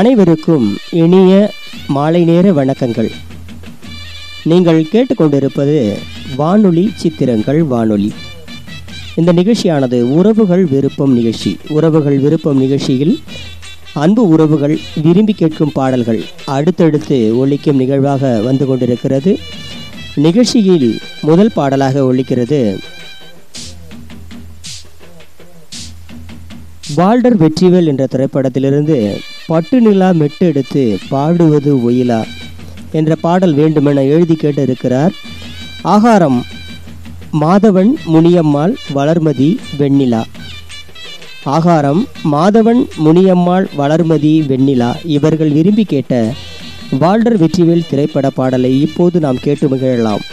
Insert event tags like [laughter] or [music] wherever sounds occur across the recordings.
அனைவருக்கும் இனிய மாலை நேர வணக்கங்கள். நீங்கள் கேட்டுக்கொண்டிருப்பது வானொலி சித்திரங்கள் வானொலி. இந்த நிகழ்ச்சியானது உறவுகள் விருப்பம் நிகழ்ச்சி. உறவுகள் விருப்பம் நிகழ்ச்சியில் அன்பு உறவுகள் விரும்பி கேட்கும் பாடல்கள் அடுத்தடுத்து ஒழிக்கும் நிகழ்வாக வந்து கொண்டிருக்கிறது. நிகழ்ச்சியில் முதல் பாடலாக ஒழிக்கிறது வால்டர் வெற்றிவேல் என்ற திரைப்படத்திலிருந்து பட்டு நிலா மெட்டு எடுத்து பாடுவது ஒயிலா என்ற பாடல் வேண்டுமென எழுதி கேட்டு இருக்கிறார் ஆகாரம் மாதவன் முனியம்மாள் வளர்மதி வெண்ணிலா. ஆகாரம் மாதவன் முனியம்மாள் வளர்மதி வெண்ணிலா இவர்கள் விரும்பி கேட்ட வால்டர் வெற்றிவேல் திரைப்பட பாடலை இப்போது நாம் கேட்டு மகிழலாம்.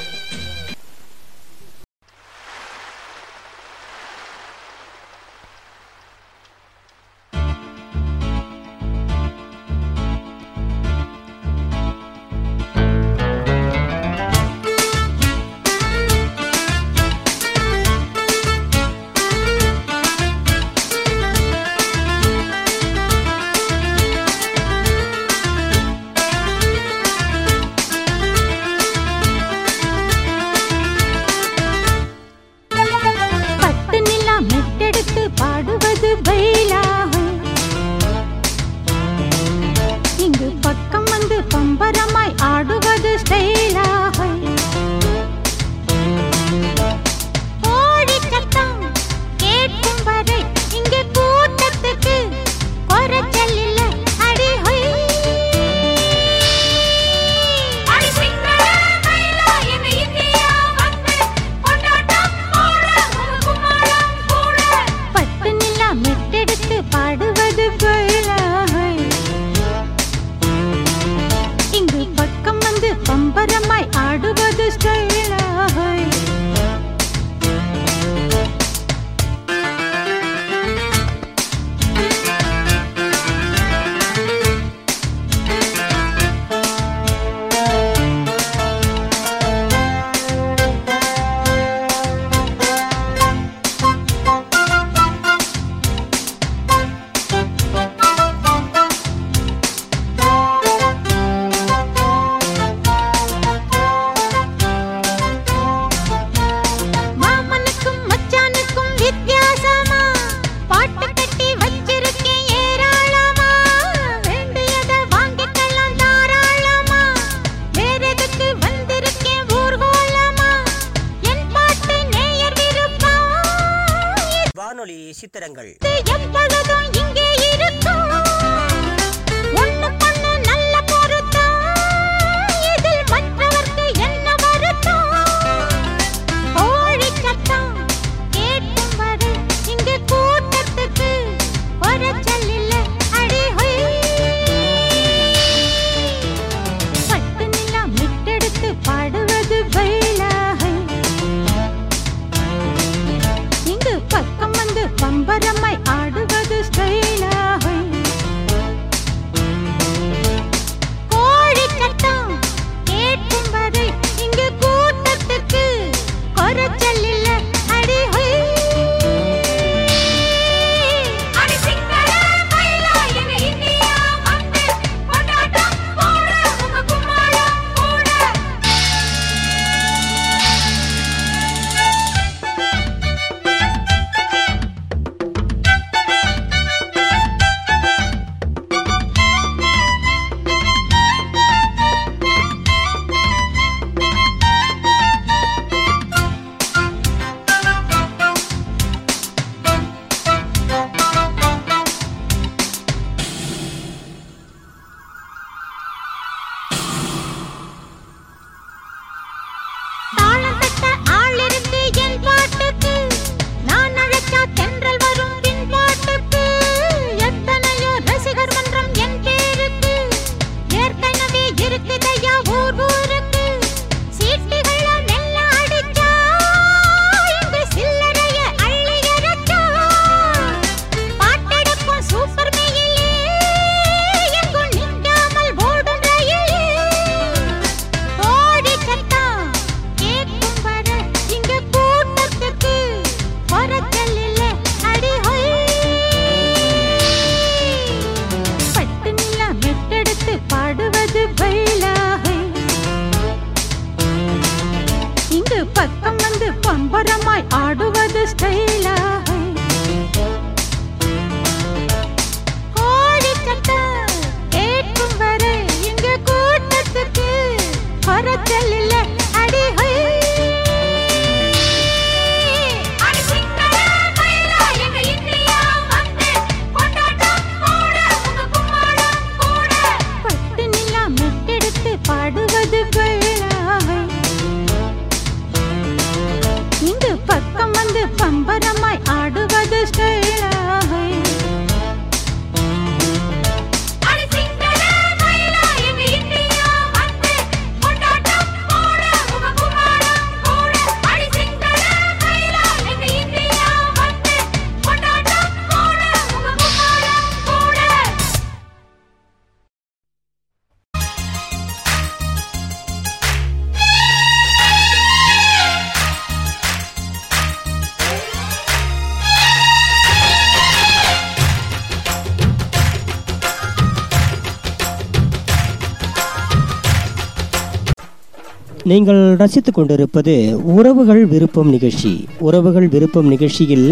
நீங்கள் ரசித்துக் கொண்டிருப்பது உறவுகள் விருப்பம் நிகழ்ச்சி. உறவுகள் விருப்பம் நிகழ்ச்சியில்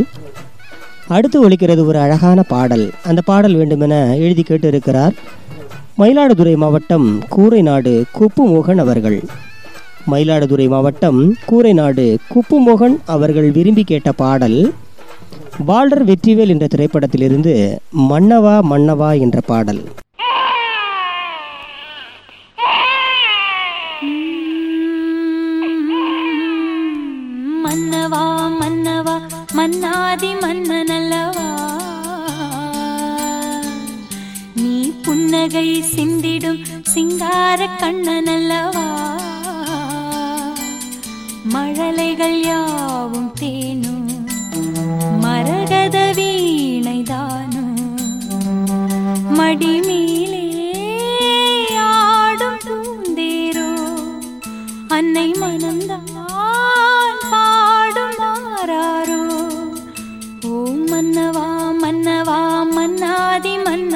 அடுத்து ஒழிக்கிறது ஒரு அழகான பாடல். அந்த பாடல் வேண்டுமென எழுதி கேட்டு இருக்கிறார் மயிலாடுதுறை மாவட்டம் கூரைநாடு குப்புமோகன் அவர்கள். மயிலாடுதுறை மாவட்டம் கூரைநாடு குப்புமோகன் அவர்கள் விரும்பி கேட்ட பாடல் பால்டர் வெற்றிவேல் என்ற திரைப்படத்திலிருந்து மன்னவா மன்னவா என்ற பாடல். மன்னாதி மன்னனல்லவா நீ புன்னகை சிந்திடும் சிங்கார கண்ணனல்லவா? மழலைகள் யாவும் தேனும் மரகத வீணைதானும் மடிமேலே ஆடும் தூந்தேரோ அன்னை மனந்தான் பாடும் மாறாரோ மன்னவா மன்னவா மன்னாதி மன்ன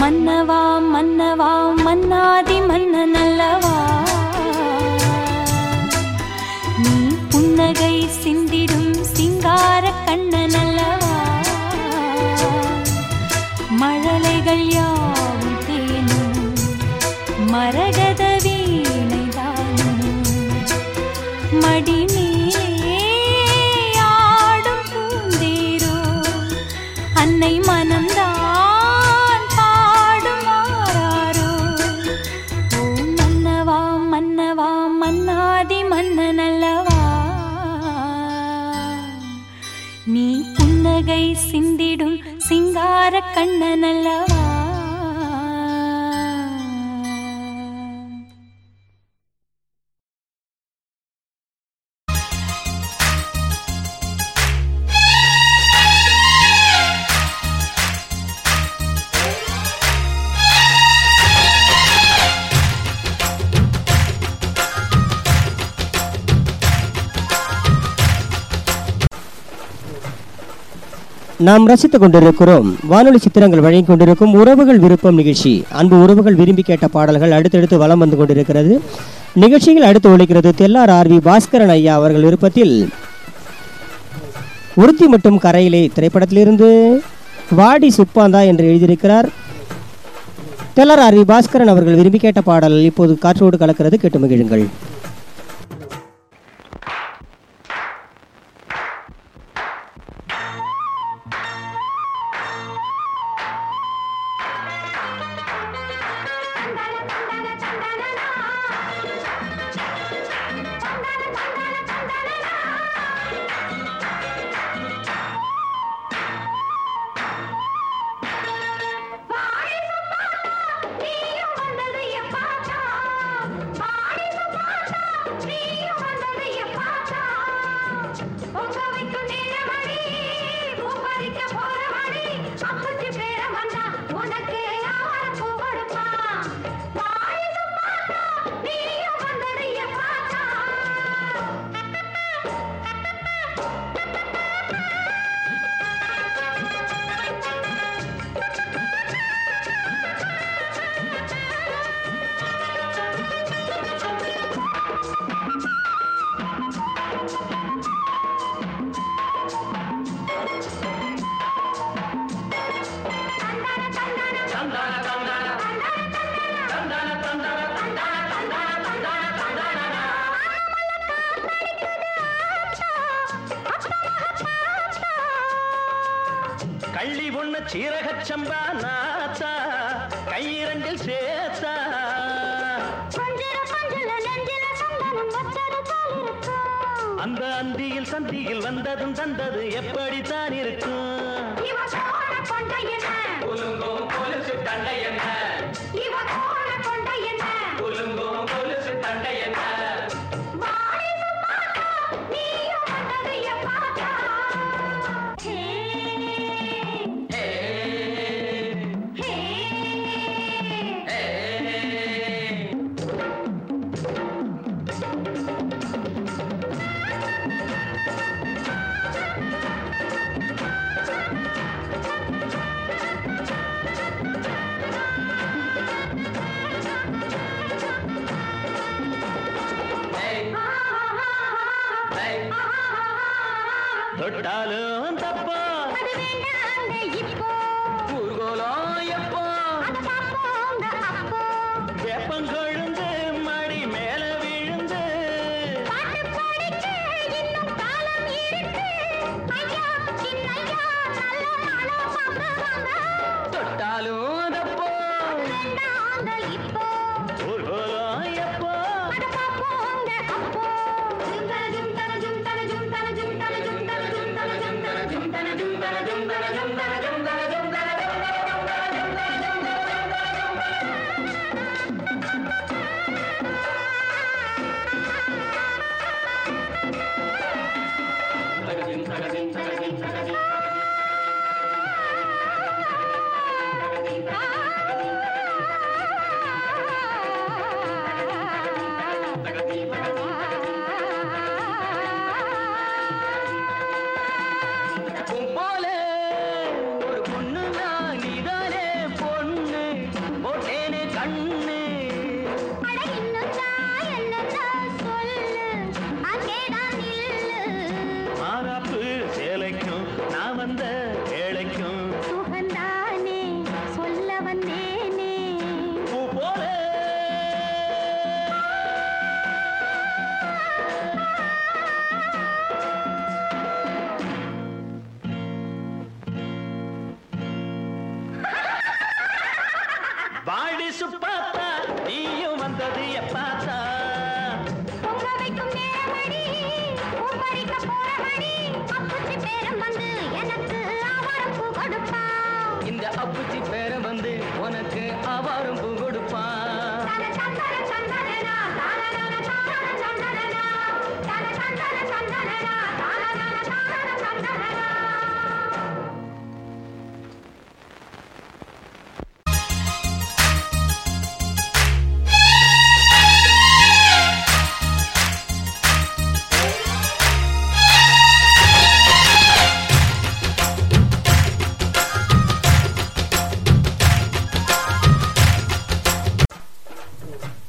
மன்னவா மன்னவா மன்னாதி மன்ன நல்லவா நீ புன்னகை சிந்திடும் சிங்கார கண்ண நல்லவா மழலைகள் யாவும் தேனும் மரகத கண்ணன் நாம் ரசித்துக் கொண்டிருக்கிறோம். வானொலி சித்திரங்கள் வழங்கிக் கொண்டிருக்கும் உறவுகள் விருப்பம் நிகழ்ச்சி. அன்பு உறவுகள் விரும்பி கேட்ட பாடல்கள் அடுத்தடுத்து வலம் வந்து கொண்டிருக்கிறது. நிகழ்ச்சியில் அடுத்து ஒழிக்கிறது தெல்லார் ஆர்வி பாஸ்கரன் ஐயா அவர்கள் விருப்பத்தில். உறுத்தி மட்டும் கரையிலே திரைப்படத்திலிருந்து வாடி சுப்பாந்தா என்று எழுதியிருக்கிறார். தெல்லார் ஆர்வி பாஸ்கரன் அவர்கள் விரும்பி கேட்ட பாடல் இப்போது காற்றோடு கலக்கிறது. கேட்டு மகிழுங்கள்.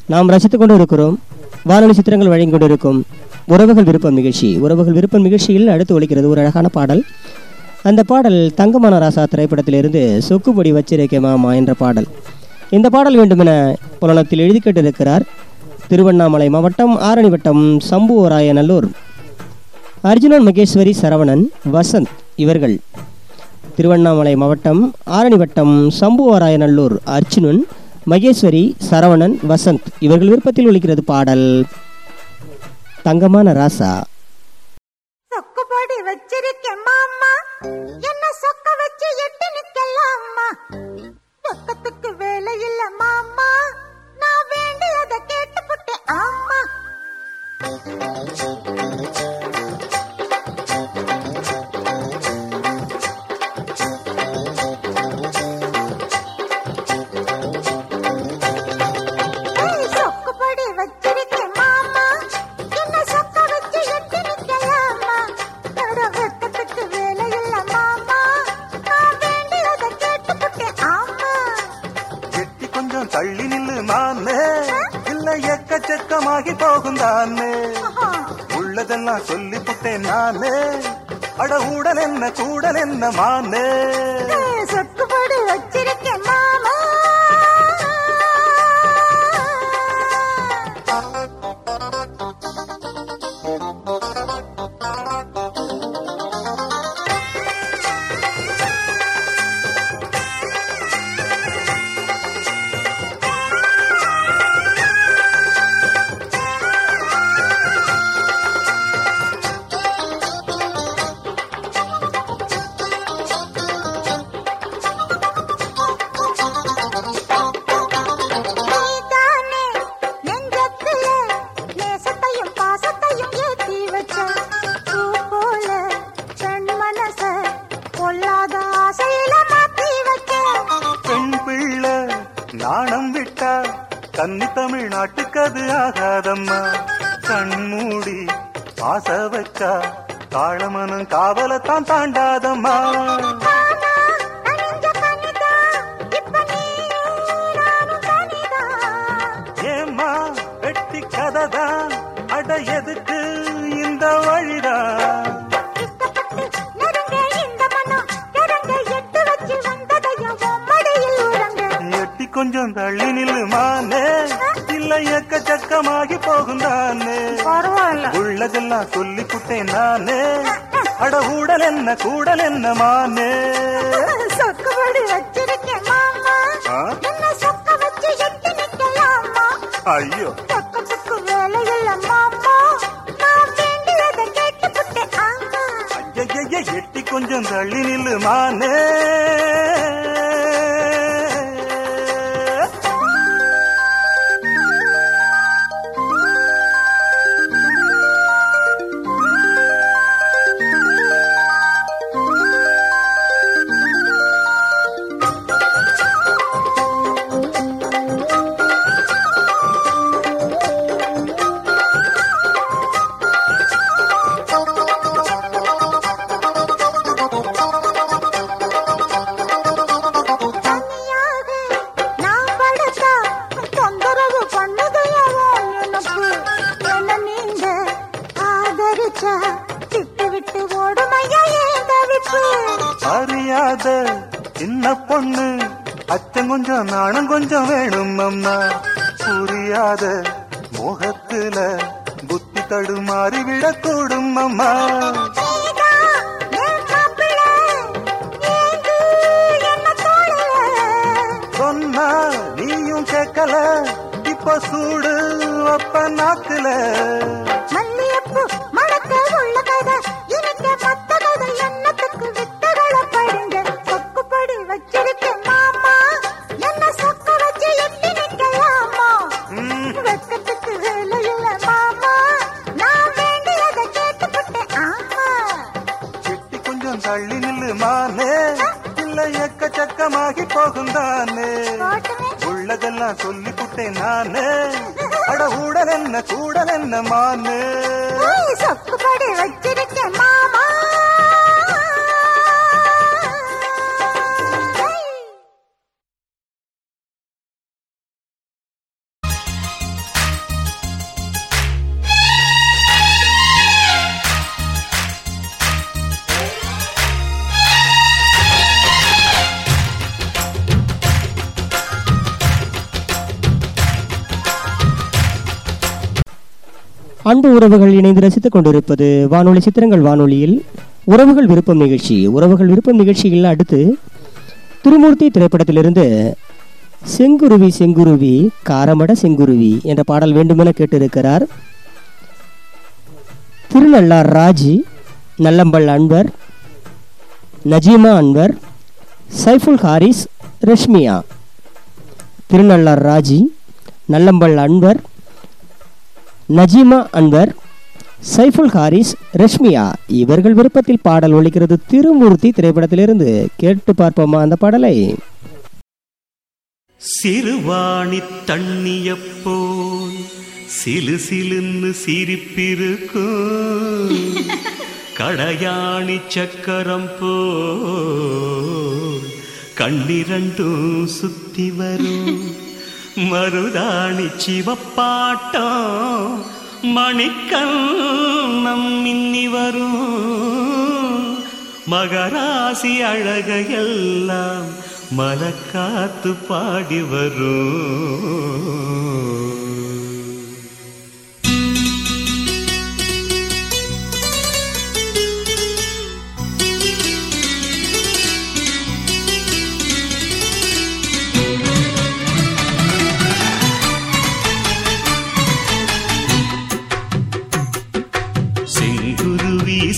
நாம் ரசித்துக் கொண்டிருக்கிறோம். வானொலி சித்திரங்கள் வழங்கி கொண்டிருக்கும் உறவுகள் விருப்பம் நிகழ்ச்சி. உறவுகள் விருப்பம் நிகழ்ச்சியில் அடுத்து ஒழிக்கிறது ஒரு அழகான பாடல். அந்த பாடல் தங்கமான ராசா திரைப்படத்திலிருந்து சொக்குபொடி வச்சிருக்கே மாமா என்ற பாடல். இந்த பாடல் வேண்டுமென புலனத்தில் எழுதி கேட்டிருக்கிறார் திருவண்ணாமலை மாவட்டம் ஆரணி வட்டம் சம்புவராயநல்லூர். அர்ஜுனன் மகேஸ்வரி சரவணன் வசந்த் இவர்கள். திருவண்ணாமலை மாவட்டம் ஆரணி வட்டம் சம்புவராயநல்லூர். அர்ஜுனன் மகேஸ்வரி சரவணன் வசந்த் இவர்கள் விருப்பத்தில் ஒழிக்கிறது பாடல். தங்கமான ராசா. சொக்குபாடி வச்சிருக்கேன் मान கொஞ்சம் தள்ளி நில்லுமானே இல்லை எக்கச்சக்கமாகி போகும் தானே. உள்ளதெல்லாம் சொல்லி புட்டேன் நானே. அட ஊடல் என்ன கூடல் என்ன மானே. ஐயோ. எட்டி கொஞ்சம் தள்ளி நில்லுமானே அன்பு உறவுகள் இணைந்து ரசித்துக் கொண்டிருப்பது வானொலி சித்திரங்கள் வானொலியில் உறவுகள் விருப்பம் நிகழ்ச்சி. உறவுகள் விருப்பம் நிகழ்ச்சியில் அடுத்து திருமூர்த்தி திரைப்படத்திலிருந்து செங்குருவி செங்குருவி காரமட செங்குருவி என்ற பாடல் வேண்டுமென கேட்டிருக்கிறார். திருநள்ளார் ராஜி நல்லம்பல் அன்வர் நஜீமா அன்வர் சைஃபுல் ஹாரிஸ் ரஷ்மியா. திருநள்ளார் ராஜி நல்லம்பல் அன்வர் நஜீமா அன்வர் சைஃபுல் ஹாரிஸ் ரஷ்மியா. இவர்கள் விருப்பத்தில் பாடல் ஒலிக்கிறது திருமூர்த்தி திரைப்படத்திலிருந்து. கேட்டு பார்ப்போமா அந்த பாடலை? சிறுவாணி தண்ணியப் போல் சிலு சிலுன்னு சிரிப்பிருக்கும். [laughs] கடையாணி சக்கரம் போல் கண்ணிரண்டும் சுத்தி வரும். மருதாணி சிவப்பாட்டம் மணிக்கண்ணம் மின்னி வரும் மகராசி அழகையெல்லாம் மலக்காத்து பாடி வரும்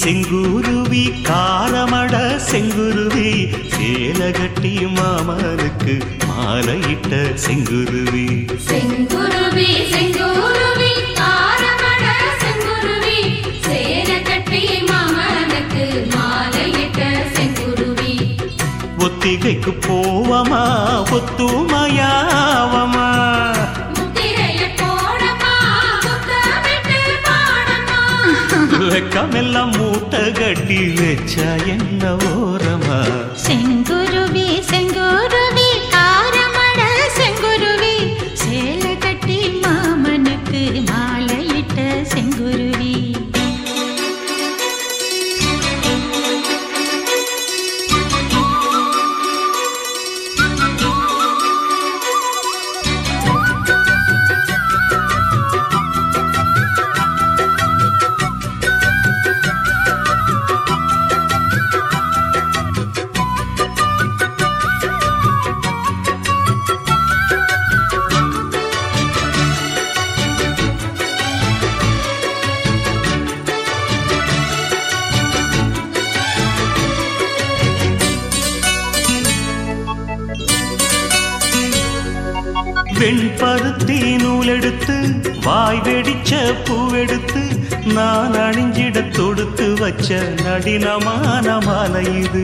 செங்குருவி காரமட செங்குருவி சேலகட்டி மாமனுக்கு மாலையிட்ட செங்குருவி. செங்குருவி செங்குருவி காரமட செங்குருவி சேர கட்டி மாமனுக்கு மாலையிட்ட செங்குருவி. ஒத்திகைக்கு போவமா ஒத்துமையாவமா? வெக்கமெல்லாம் மூட்டை கட்டி வச்சா என்ன ஓரமா? செங்குருவி செங்குருவி பூவெடுத்து நான் அணிஞ்சிட தொடுத்து வச்ச நடினமான மாலை இது.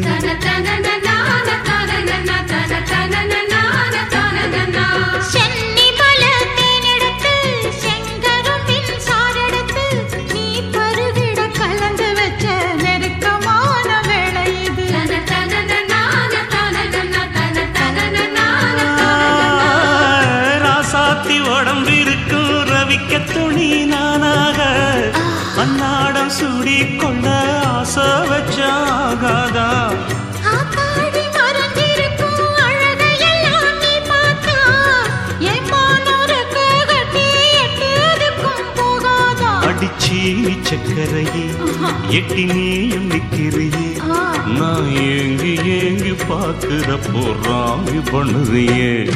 எட்டி நீயும் நிக்கிறியே. நான் ஏங்கி ஏங்கி பாக்குறப்போ ராமி பண்ணுறியே.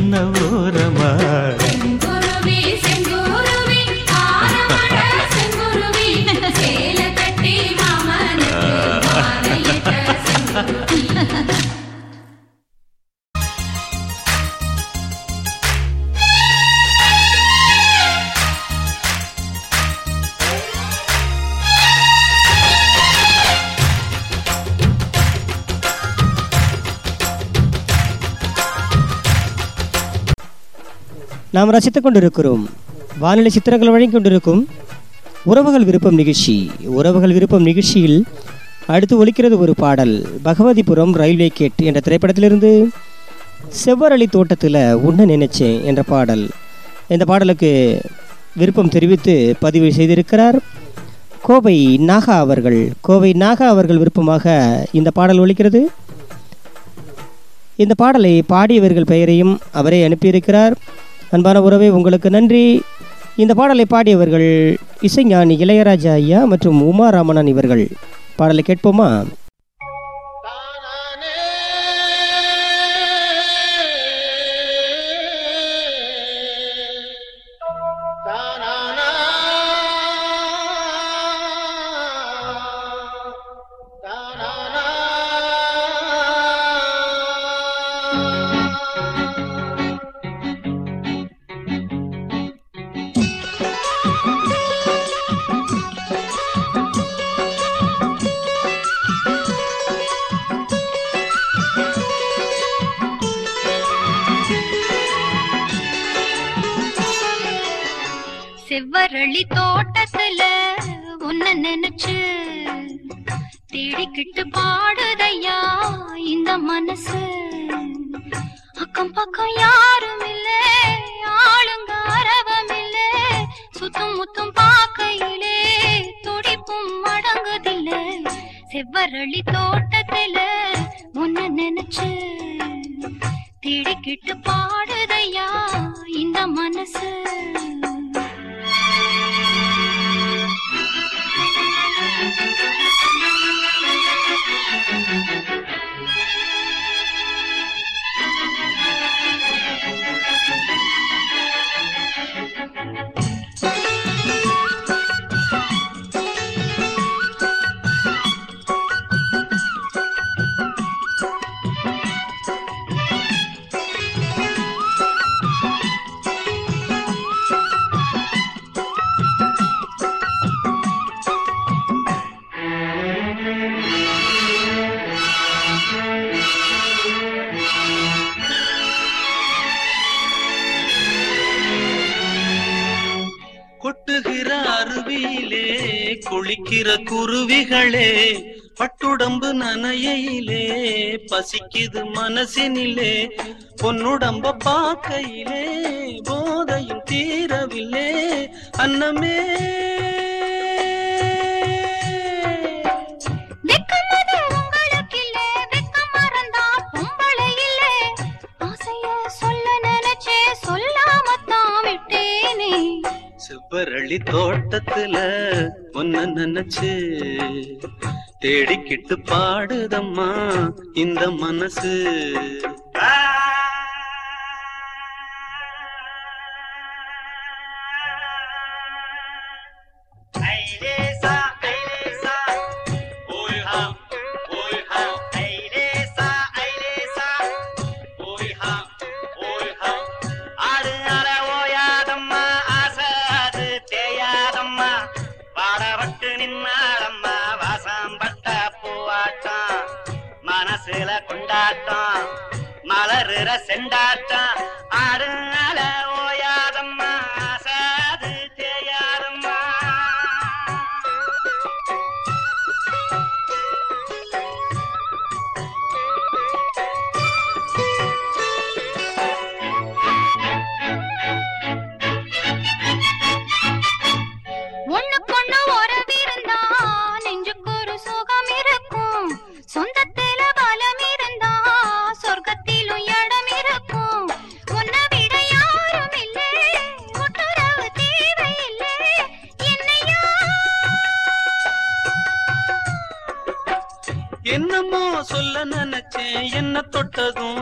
வச்சா என்ன ஓரமா? நாம் ரசித்துக் கொண்டிருக்கிறோம். வானிலை சித்திரங்கள் வழங்கிக் கொண்டிருக்கும் உறவுகள் விருப்பம் நிகழ்ச்சி. உறவுகள் விருப்பம் நிகழ்ச்சியில் அடுத்து ஒலிக்கிறது ஒரு பாடல். பகவதிபுரம் ரயில்வே கேட் என்ற திரைப்படத்திலிருந்து செவ்வரளி தோட்டத்தில் உன்ன நினைச்சேன் என்ற பாடல். இந்த பாடலுக்கு விருப்பம் தெரிவித்து பதிவு செய்திருக்கிறார் கோவை நாகா அவர்கள். கோவை நாகா அவர்கள் விருப்பமாக இந்த பாடல் ஒலிக்கிறது. இந்த பாடலை பாடியவர்கள் பெயரையும் அவரே அனுப்பியிருக்கிறார். அன்பான உறவே உங்களுக்கு நன்றி. இந்த பாடலை பாடியவர்கள் இசைஞானி இளையராஜா ஐயா மற்றும் உமா ராமணன் இவர்கள். பாடலை கேட்போமா? மரளி தோட்டத்துல உன்ன நினைச்சு தேடிக்கிட்டு பாடுதையா இந்த மனசு? அக்கம் பக்கம் யாரும் இல்ல ஆளுங்க அரவம் இல்ல சுத்தும் முத்தும் பார்க்கையிலே துடிப்பும் அடங்குதில்ல. செவ்வரளி தோட்டத்துல உன்ன நினைச்சு தேடிக்கிட்டு பாடுதையா இந்த மனசு? பட்டுடம்பு பசிக்குது மனசினிலே பொன்னுடம்ப பார்க்கையிலே போதையும் தீரவில்லே அன்னமே செவ்வரளி தோட்டத்துல ஒன்ன நினைச்சு தேடிக்கிட்டு பாடுதம்மா இந்த மனசு. மலருற செண்டாட்டம். ஆடுனால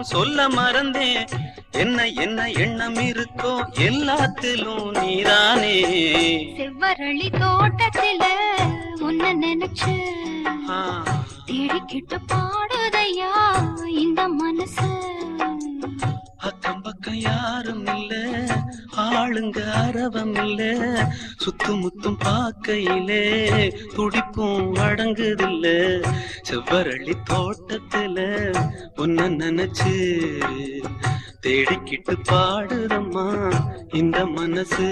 சொல்ல மறந்தேன். என்ன என்ன எண்ணம் இருக்கோ எல்லாத்திலும் நீதானே. செவ்வரளி தோட்டத்தில உன்னை நினைச்சு தேடிக்கிட்டு பாடுதையா இந்த மனசு? அக்கம் பக்கம் யாரும் இல்ல ஆளுங்க அரவம் இல்ல. சுத்து முத்தும் பார்க்கையிலே துடிப்பும் அடங்குதில்ல. செவ்வரளி தோட்டத்துல உன்ன நினைச்சு தேடிக்கிட்டு பாடுதம்மா இந்த மனசு.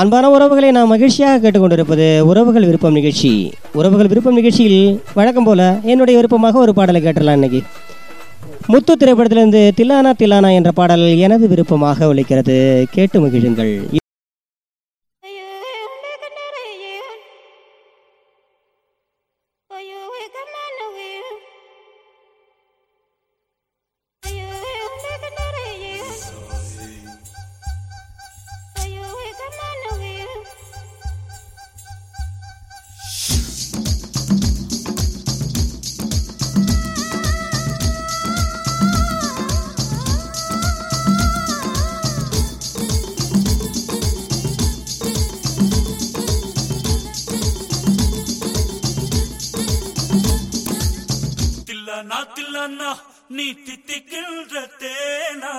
அன்பான உறவுகளை நாம் மகிழ்ச்சியாக கேட்டுக்கொண்டிருப்பது உறவுகள் விருப்பம் நிகழ்ச்சி. உறவுகள் விருப்பம் நிகழ்ச்சியில் வழக்கம் போல என்னுடைய விருப்பமாக ஒரு பாடலை கேட்டலாம் இன்னைக்கு. முத்து திரைப்படத்திலிருந்து தில்லானா தில்லானா என்ற பாடல் எனது விருப்பமாக ஒழிக்கிறது கேட்டு மகிழுங்கள். தில்லானா தில்லானா நீ தித்திக்கின்ற தேனா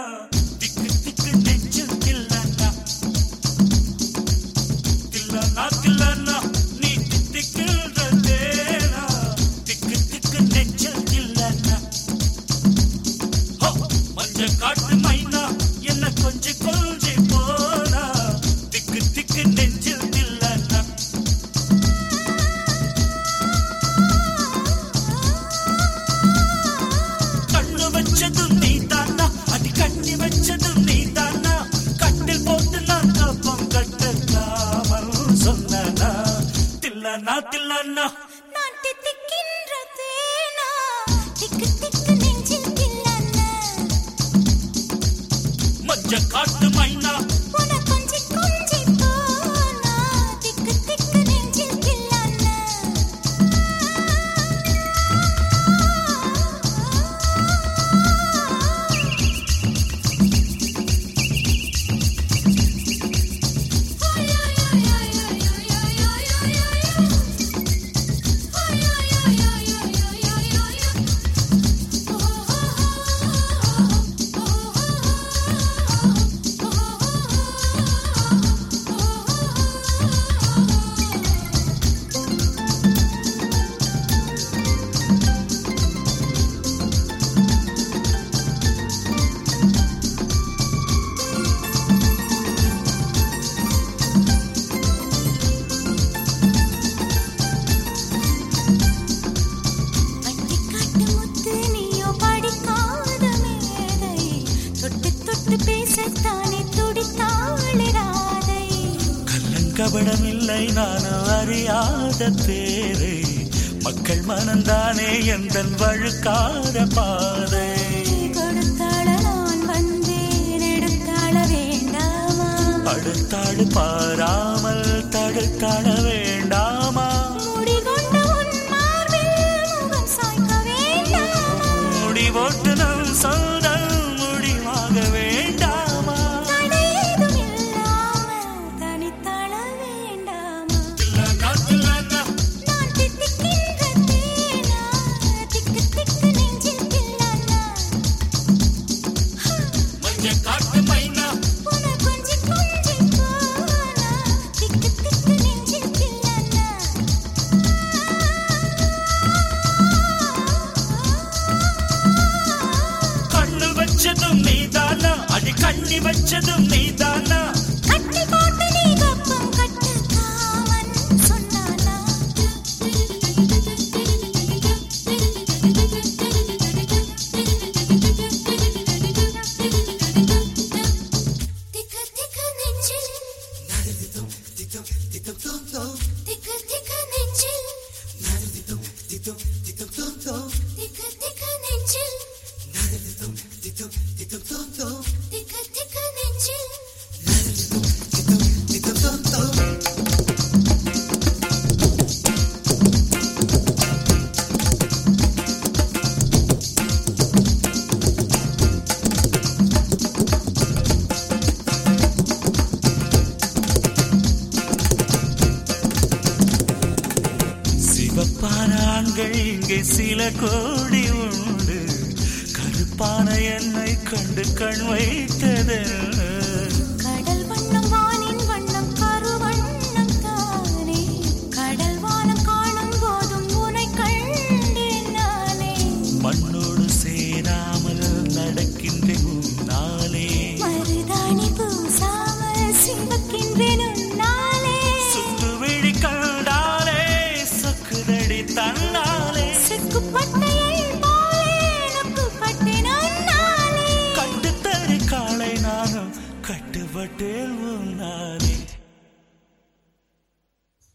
அறியாத பேரை? மக்கள் மனந்தானே எந்த வழுக்காத பாதை? அடுத்தாடு பாராமல் தடுத்தாட வேண்டாமா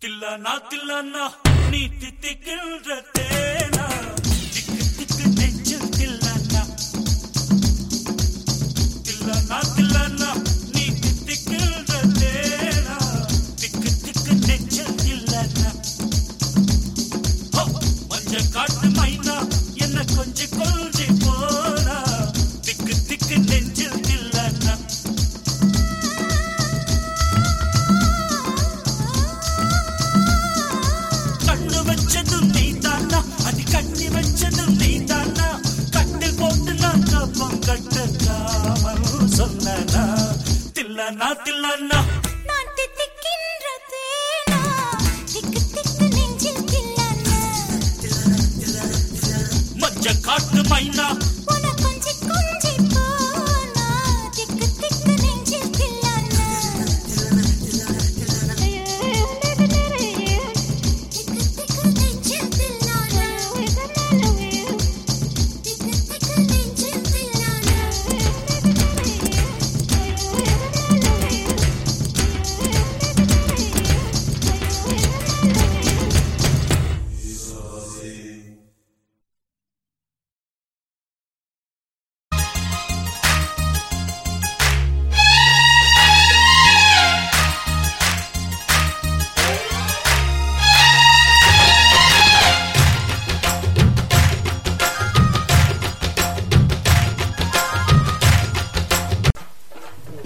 தில்லானா தில்லானா நீ தித்திக்கின்ற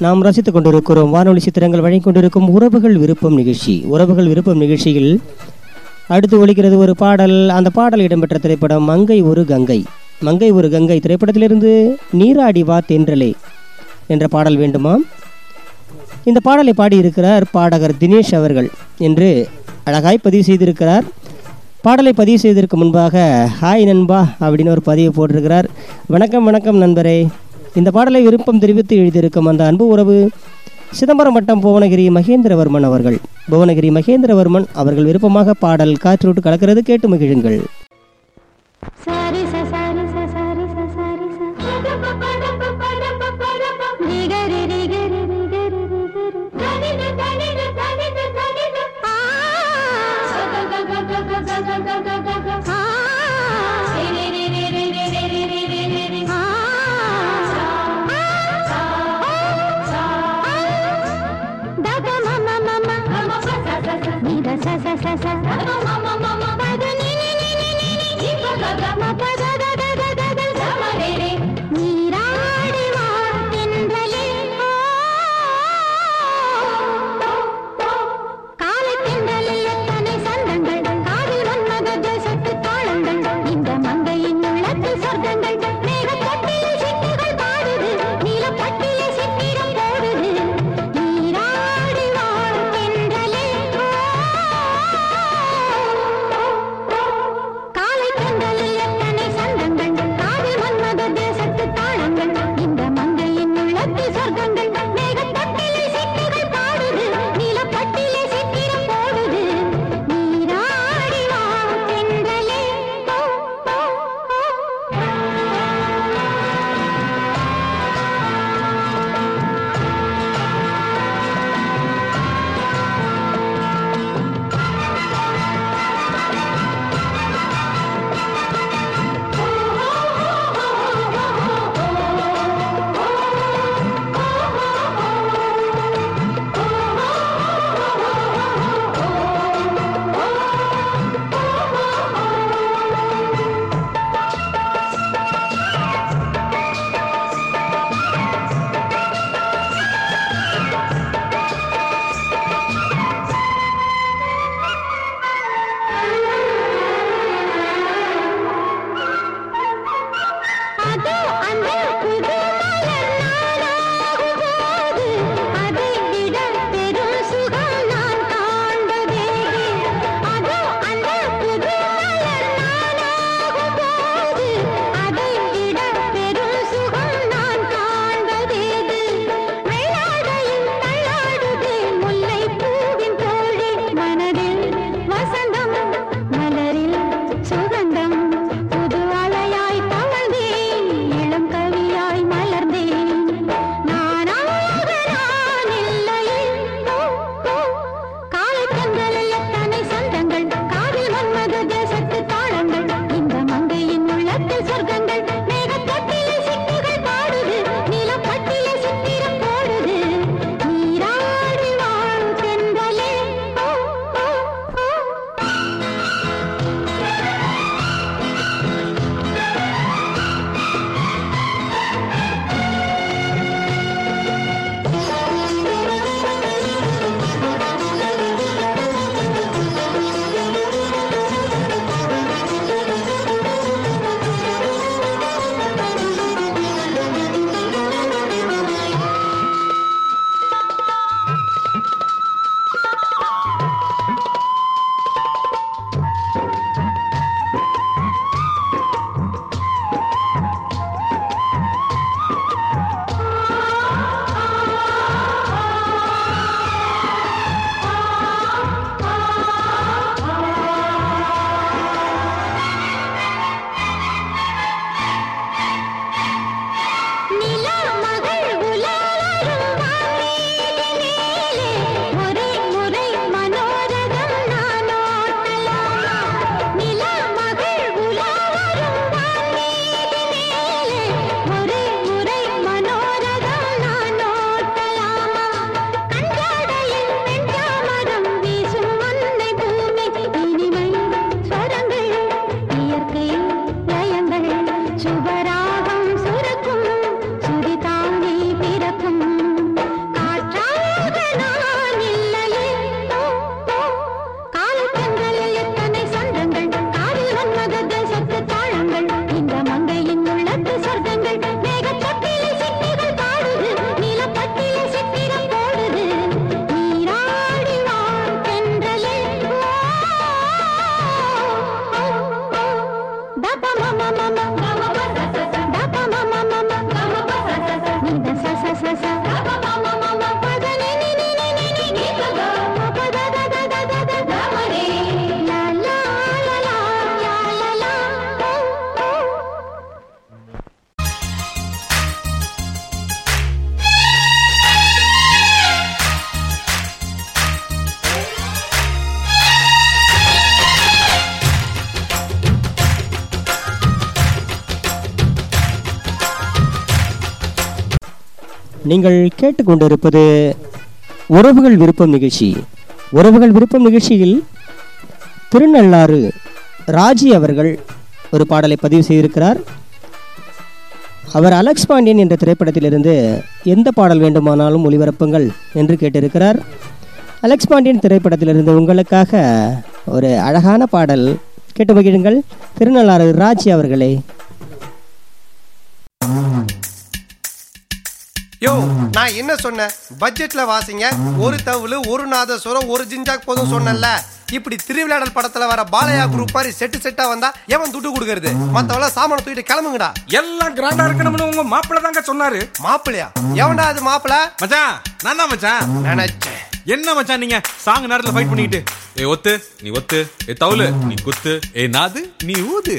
நாம் ரசித்துக் கொண்டிருக்கிறோம். வானொலி சித்திரங்கள் வழங்கிக் கொண்டிருக்கும் உறவுகள் விருப்பம் நிகழ்ச்சி. உறவுகள் விருப்பம் நிகழ்ச்சியில் அடுத்து ஒழிக்கிறது ஒரு பாடல். அந்த பாடல் இடம்பெற்ற திரைப்படம் மங்கை ஒரு கங்கை. மங்கை ஒரு கங்கை திரைப்படத்திலிருந்து நீராடி வா தென்றலே என்ற பாடல் வேண்டுமா? இந்த பாடலை பாடியிருக்கிறார் பாடகர் தினேஷ் அவர்கள் என்று அழகாய் பதிவு செய்திருக்கிறார். பாடலை பதிவு செய்வதற்கு முன்பாக ஹாய் நண்பா அப்படின்னு ஒரு பதிவு போட்டிருக்கிறார். வணக்கம் வணக்கம் நண்பரே. இந்த பாடலை விருப்பம் தெரிவித்து எழுதியிருக்கும் அந்த அன்பு உறவு சிதம்பரம் வட்டம் புவனகிரி மகேந்திரவர்மன் அவர்கள். புவனகிரி மகேந்திரவர்மன் அவர்கள் விருப்பமாக பாடல் காற்றோட்டு கலக்கிறது கேட்டு மகிழுங்கள். சரி நீங்கள் கேட்டுக்கொண்டிருப்பது உறவுகள் விருப்பம் நிகழ்ச்சி. உறவுகள் விருப்பம் நிகழ்ச்சியில் திருநள்ளாறு ராஜி அவர்கள் ஒரு பாடலை பதிவு செய்திருக்கிறார். அவர் அலெக்ஸ் பாண்டியன் என்ற திரைப்படத்திலிருந்து எந்த பாடல் வேண்டுமானாலும் ஒளிபரப்புங்கள் என்று கேட்டிருக்கிறார். அலெக்ஸ் பாண்டியன் திரைப்படத்திலிருந்து உங்களுக்காக ஒரு அழகான பாடல் கேட்டு மகிழுங்கள். திருநள்ளாறு ராஜி அவர்களே. யோ நான் என்ன சொன்னேன்? பட்ஜெட்ல வாசிங்க. ஒரு தவுளு ஒரு நாதஸ்வரம் ஒரு ஜிஞ்சாக் போதும் சொன்னேன்ல. இப்படி திருவிளையாடல் படத்துல வர பாலையா குரூப் மாதிரி செட்டு செட்டா வந்தா எவன் துட்டு கொடுக்கறது? மத்தவள சாமான தூக்கிட்டு கிளம்புங்கடா. எல்லாம் கிராண்டா இருக்கணும்னு உங்க மாப்பிள்ள தாங்க சொன்னாரு. மாப்பிளையா எவன்டா அது மாப்பிள மச்சான் நான் தான் மச்சான். நினைச்சேன். என்ன மச்சான் நீங்க? சாங் நேரத்துல ஃபைட் பண்ணிக்கிட்டு. ஏ ஒத்து நீ ஒத்து. ஏ தவுலு நீ குத்து. ஏ நாது நீ ஊது.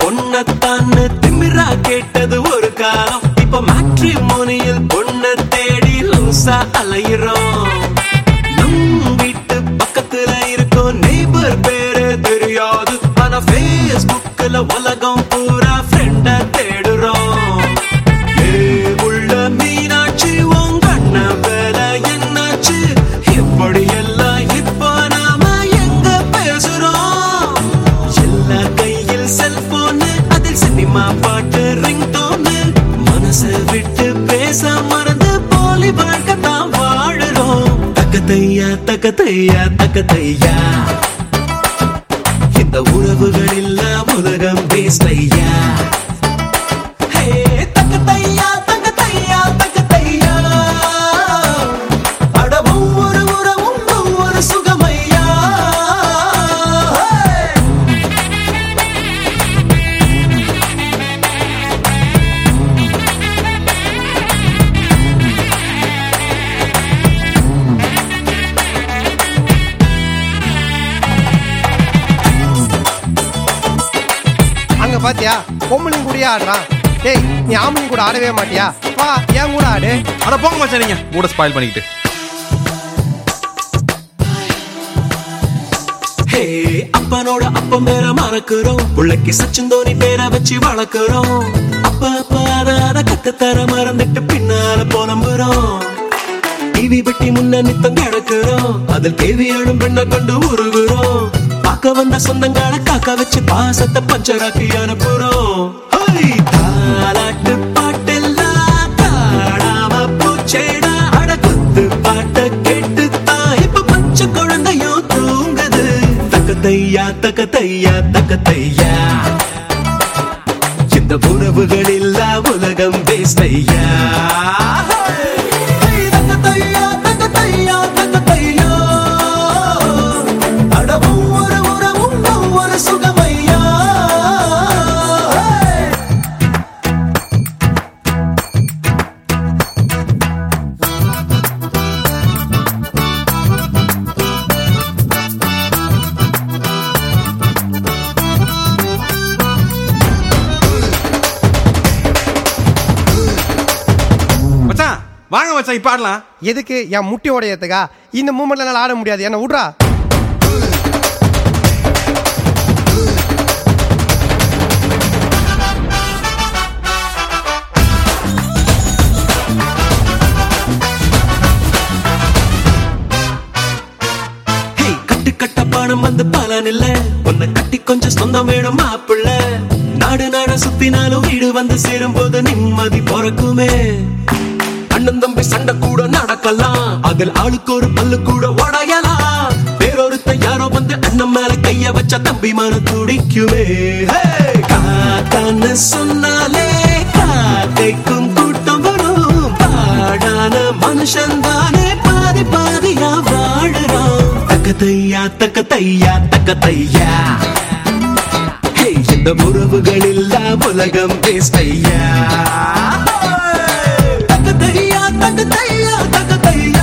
பொன்னத்தான் ஆடுறான் டேய் நீ ஆம்பளையும் கூட ஆடவே மாட்டியா? வா என் கூட ஆடு. அட போங்க மச்சான் நீங்க. மூட ஸ்பாயில் பண்ணிக்கிட்டு. ஹே அப்பனோட அப்பம் பேர மறக்கிறோம். புள்ளைக்கு சச்சின் தோனி பேரை வச்சு வளர்க்கிறோம். அப்ப அத அத கத்துத்தர மறந்துட்டு பின்னால புலம்புறோம். டிவி பெட்டி முன்ன நித்தம் கிடக்குறோம். அதில் கேள்வி எழும் பெண்ணை கண்டு உருகுறோம். பார்க்க வந்த சொந்தங்களை காக்க வச்சு பாசத்தை பஞ்சராக்கி அனுப்புறோம். తకతయ్యా తకతయ్యా తకతయ్యా இப்ப ஆடலாம் எதுக்கு? என் முட்டி உடையத்துக்கா இந்த மூமெண்ட்ல என்னால ஆட முடியாது. என்ன விட்றா. ஹே, கட்டு கட்ட பணம் வந்து பலன் இல்ல. உன்னை கட்டி கொஞ்சம் சொந்தம் வேணும் மாப்பிள்ள. நாடு நாட சுத்தினாலும் வீடு வந்து சேரும் போது நிம்மதி பிறக்குமே. அண்ணன் தம்பி சண்டை கூட நடக்கலாம். அதில் ஆளுக்கு ஒரு பல்லு கூட உடையலாம். வேறொருத்த யாரோ வந்து அண்ணன் மேல கைய வச்ச தம்பி மன துடிக்குமே. ஹே, சொன்னாலே காத்தைக்கும் கூட்டம் வரும். பாடான மனுஷன் தானே பாதி பாதியா வாழறான். தக்க தையா தக்க தையா தக்க தையா இந்த உறவுகள் இல்லா உலகம் பேசையா ತಗತಯ್ಯ ತಗತಯ್ಯ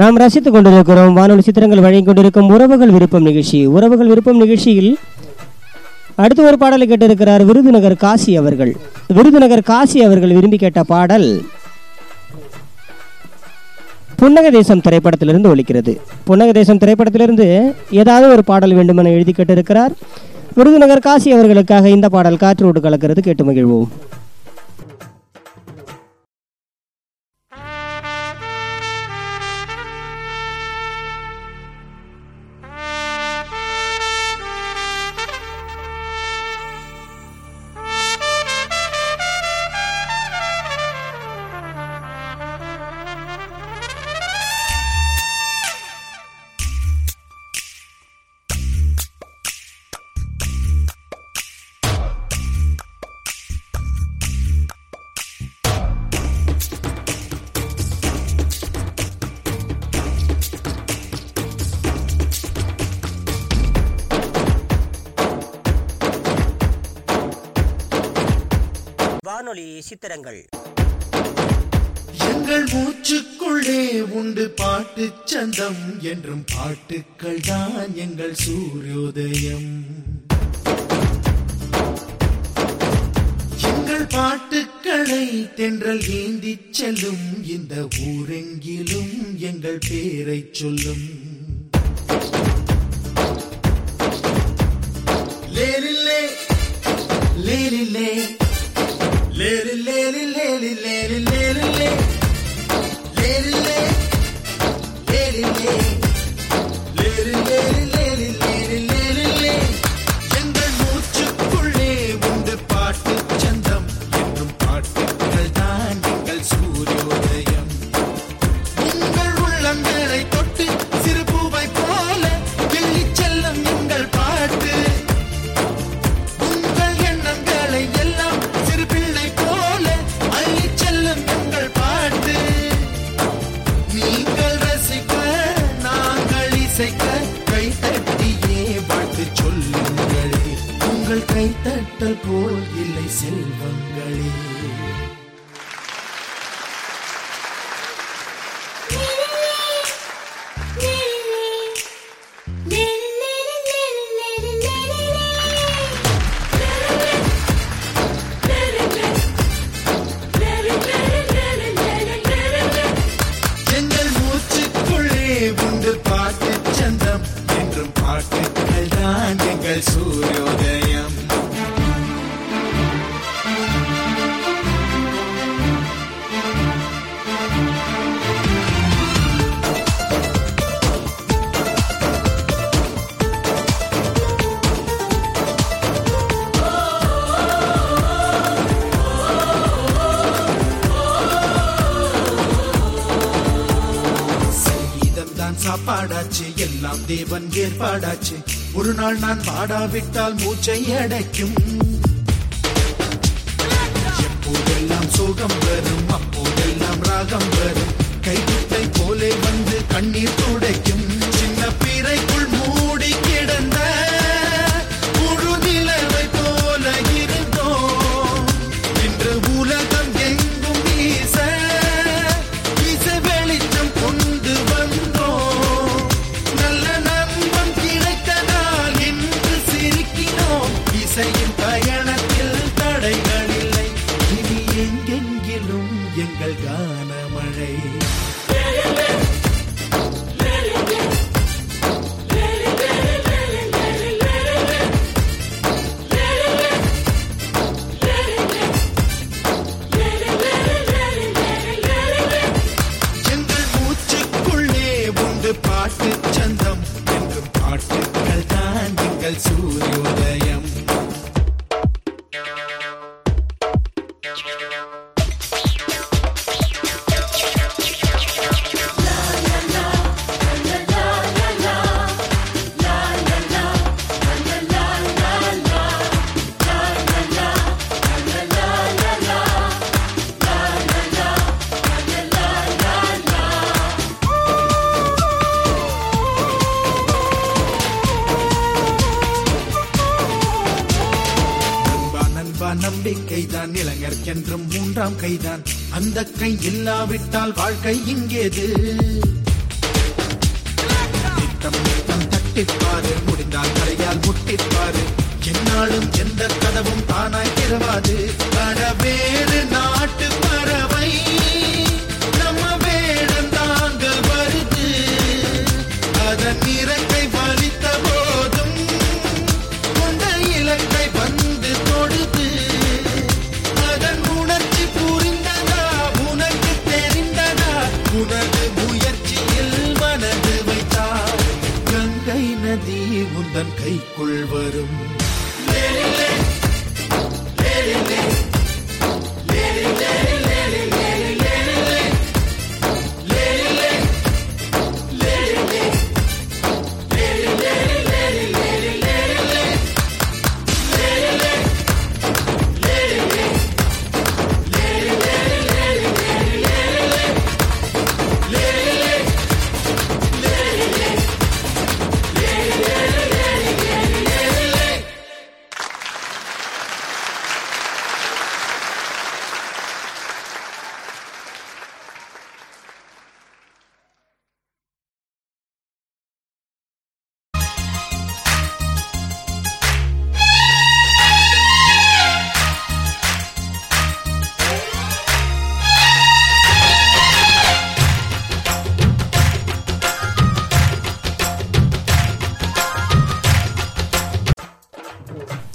நாம் ரசித்துக் கொண்டிருக்கிறோம். வானொலி சித்திரங்கள் வழங்கிக் கொண்டிருக்கும் உறவுகள் விருப்பம் நிகழ்ச்சி. உறவுகள் விருப்பம் நிகழ்ச்சியில் அடுத்து ஒரு பாடலை கேட்டிருக்கிறார் விருதுநகர் காசி அவர்கள். விருதுநகர் காசி அவர்கள் விரும்பி கேட்ட பாடல் புன்னக தேசம் திரைப்படத்திலிருந்து ஒலிக்கிறது. புன்னக தேசம் திரைப்படத்திலிருந்து ஏதாவது ஒரு பாடல் வேண்டுமென எழுதி கேட்டிருக்கிறார். விருதுநகர் காசி அவர்களுக்காக இந்த பாடல் காற்றோடு கலக்கிறது. கேட்டு மகிழ்வோம். சூரியோதயம். எங்கள் பாட்டுக்களை தென்றல் ஏந்திச் செல்லும் இந்த ஊரெங்கிலும் எங்கள் பேரை சொல்லும் போல் இல்லை செல்வங்களே. பாடாவிட்டால் மூச்சை அடைக்கும். என்றும் மூன்றாம் கைதான். அந்த கை இல்லாவிட்டால் வாழ்க்கை இங்கேது.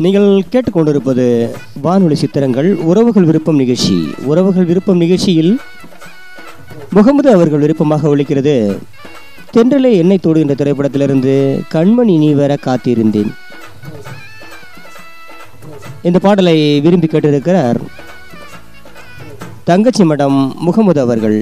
நீங்கள் கேட்டுக்கொண்டிருப்பது வானொலி சித்திரங்கள் உறவுகள் விருப்பம் நிகழ்ச்சி. உறவுகள் விருப்பம் நிகழ்ச்சியில் முகமது அவர்கள் விருப்பமாக ஒழிக்கிறது தென்றலே எண்ணெய் தோடு என்ற திரைப்படத்திலிருந்து கண்மணி நீ வர காத்திருந்தேன். இந்த பாடலை விரும்பி கேட்டிருக்கிறார் தங்கச்சி மடம் முகமது அவர்கள்.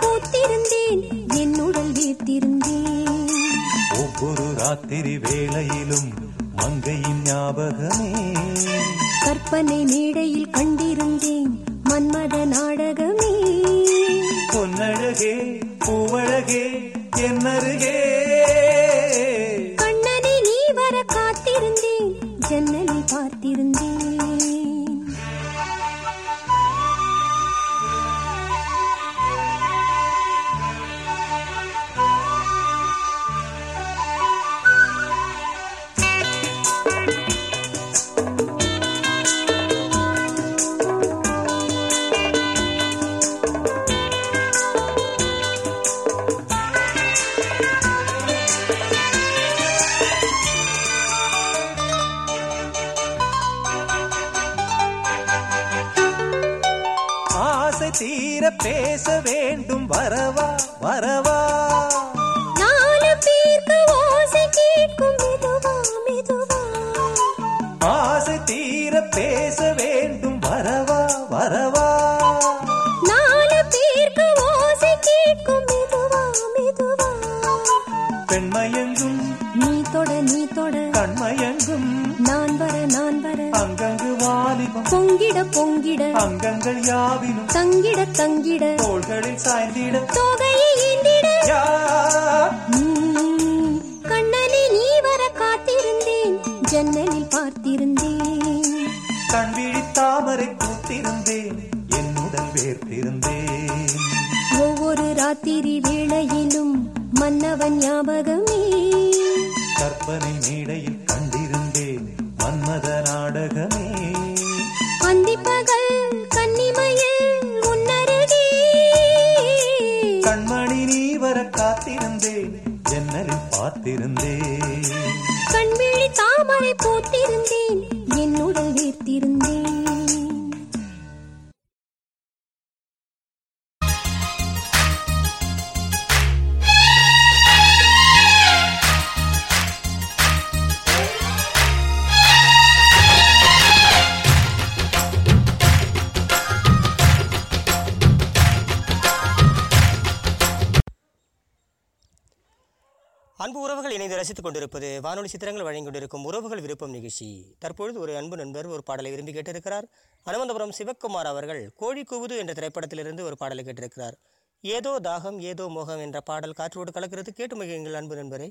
பூத்திருந்தேன். என் உடல் வீர்த்திருந்தேன் ஒவ்வொரு ராத்திரி வேளையிலும் மங்கையின் ஞாபகமே. கற்பனை மேடையில் அவனை மேடையில் பார்த்து கொண்டிருப்பது வானொலி சித்திரங்கள் வழங்கி கொண்டிருக்கும் உறவுகள் விருப்பம் நிகழ்ச்சி. தற்பொழுது ஒரு அன்பு நண்பர் ஒரு பாடலை விரும்பி கேட்டிருக்கிறார். அனந்தபுரம் சிவக்குமார் அவர்கள் கோழி குவுது என்ற திரைப்படத்திலிருந்து ஒரு பாடலை கேட்டிருக்கிறார். ஏதோ தாகம் ஏதோ மோகம் என்ற பாடல் காற்றோடு கலக்கிறது. கேட்டு மகிழுங்கள் அன்பு நண்பரே.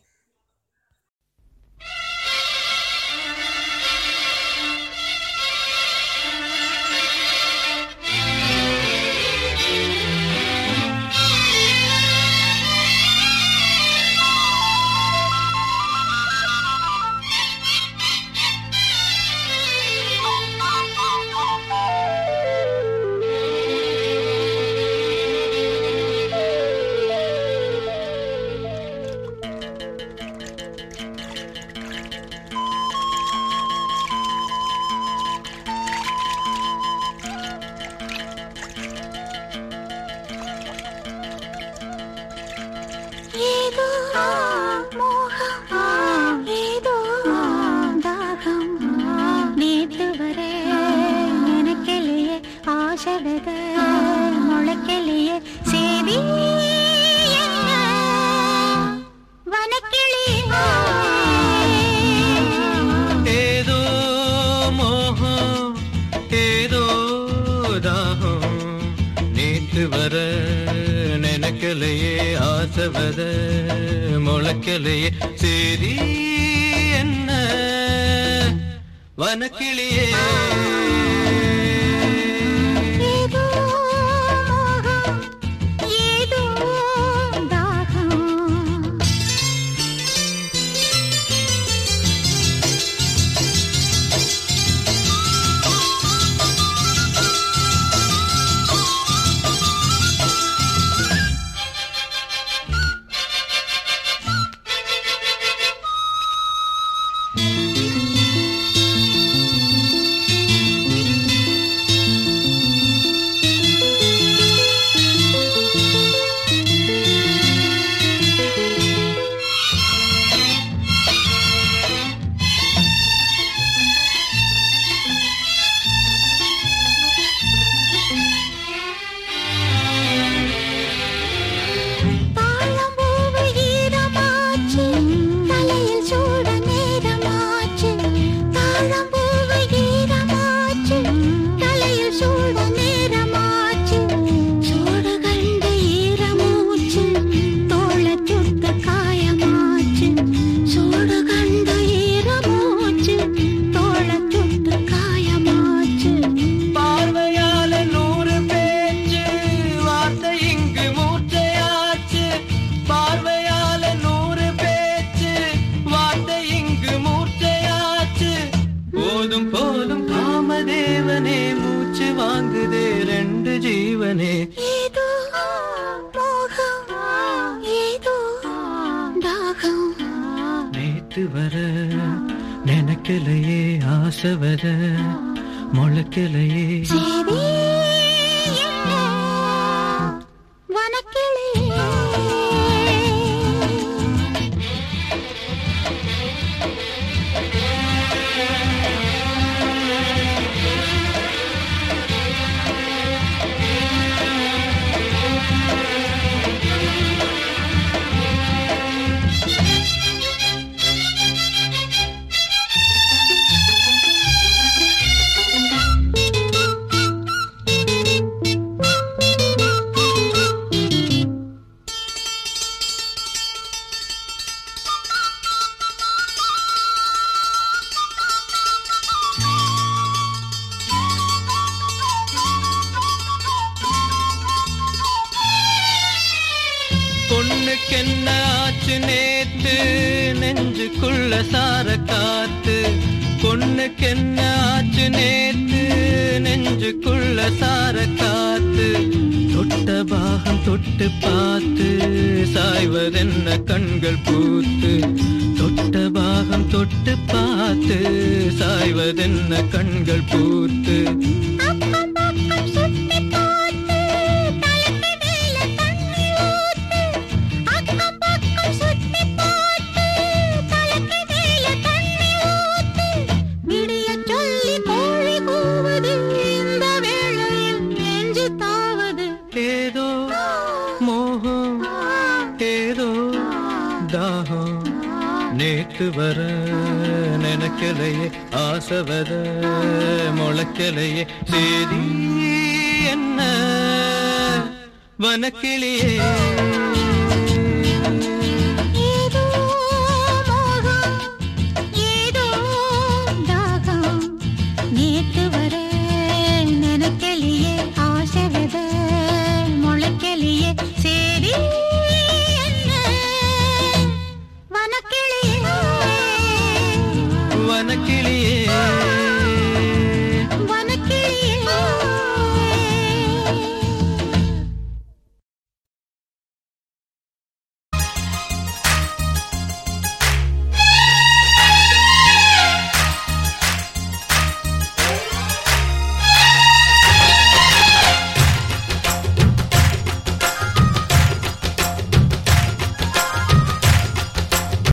தெரிய என்ன? வனக்கிளியே.